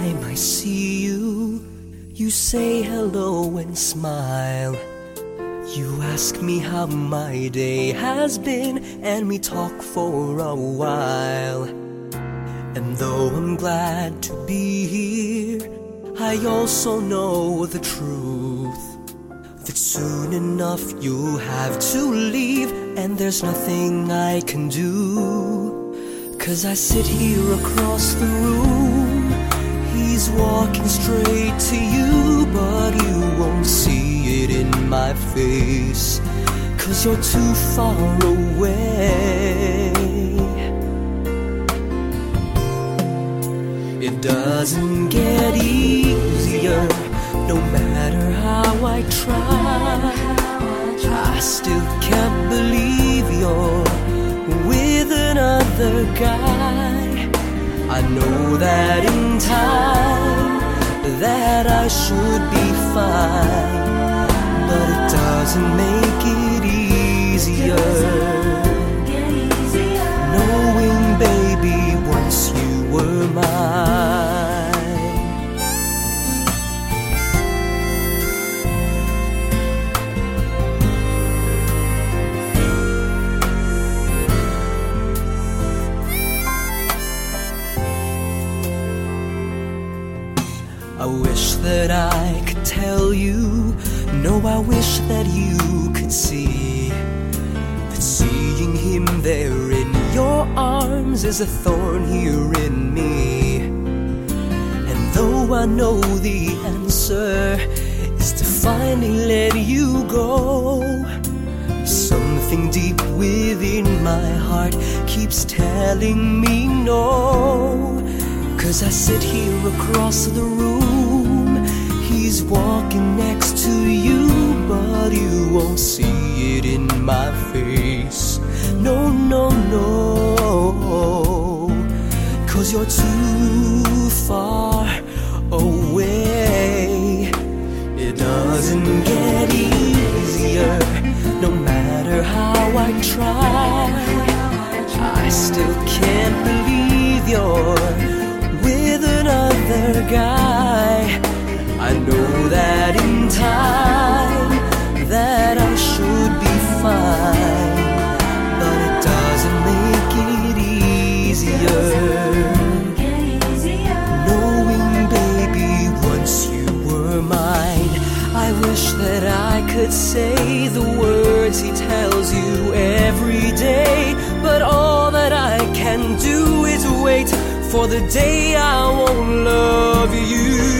You you say hello and smile. You ask me how my day has been, and we talk for a while. And though I'm glad to be here, I also know the truth. That soon enough you'll have to leave, and there's nothing I can do. Cause I sit here across the room. He's walking straight to you, but you won't see it in my face. Cause you're too far away. It doesn't get easier, no matter how I try. I still can't believe you're with another guy. I know that in time that I should be fine, but it doesn't make it easier. I wish that I could tell you. No, I wish that you could see that seeing him there in your arms is a thorn here in me. And though I know the answer is to finally let you go, something deep within my heart keeps telling me no. Cause I sit here across the room. He's walking next to you, but you won't see it in my face. No, no, no. Cause you're too far away. It doesn't get easier, no matter how I try. I still can't believe you're with another guy. I know that in time that I should be fine, but it doesn't make it easier. Knowing, baby, once you were mine, I wish that I could say the words he tells you every day, but all that I can do is wait for the day I won't love you.